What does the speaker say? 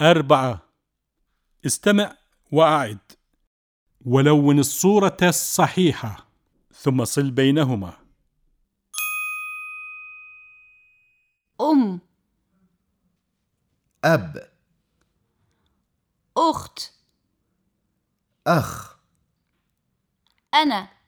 أربعة. استمع وأعد. ولون الصورة الصحيحة ثم صل بينهما. أم. أب. أخت. أخ. أنا.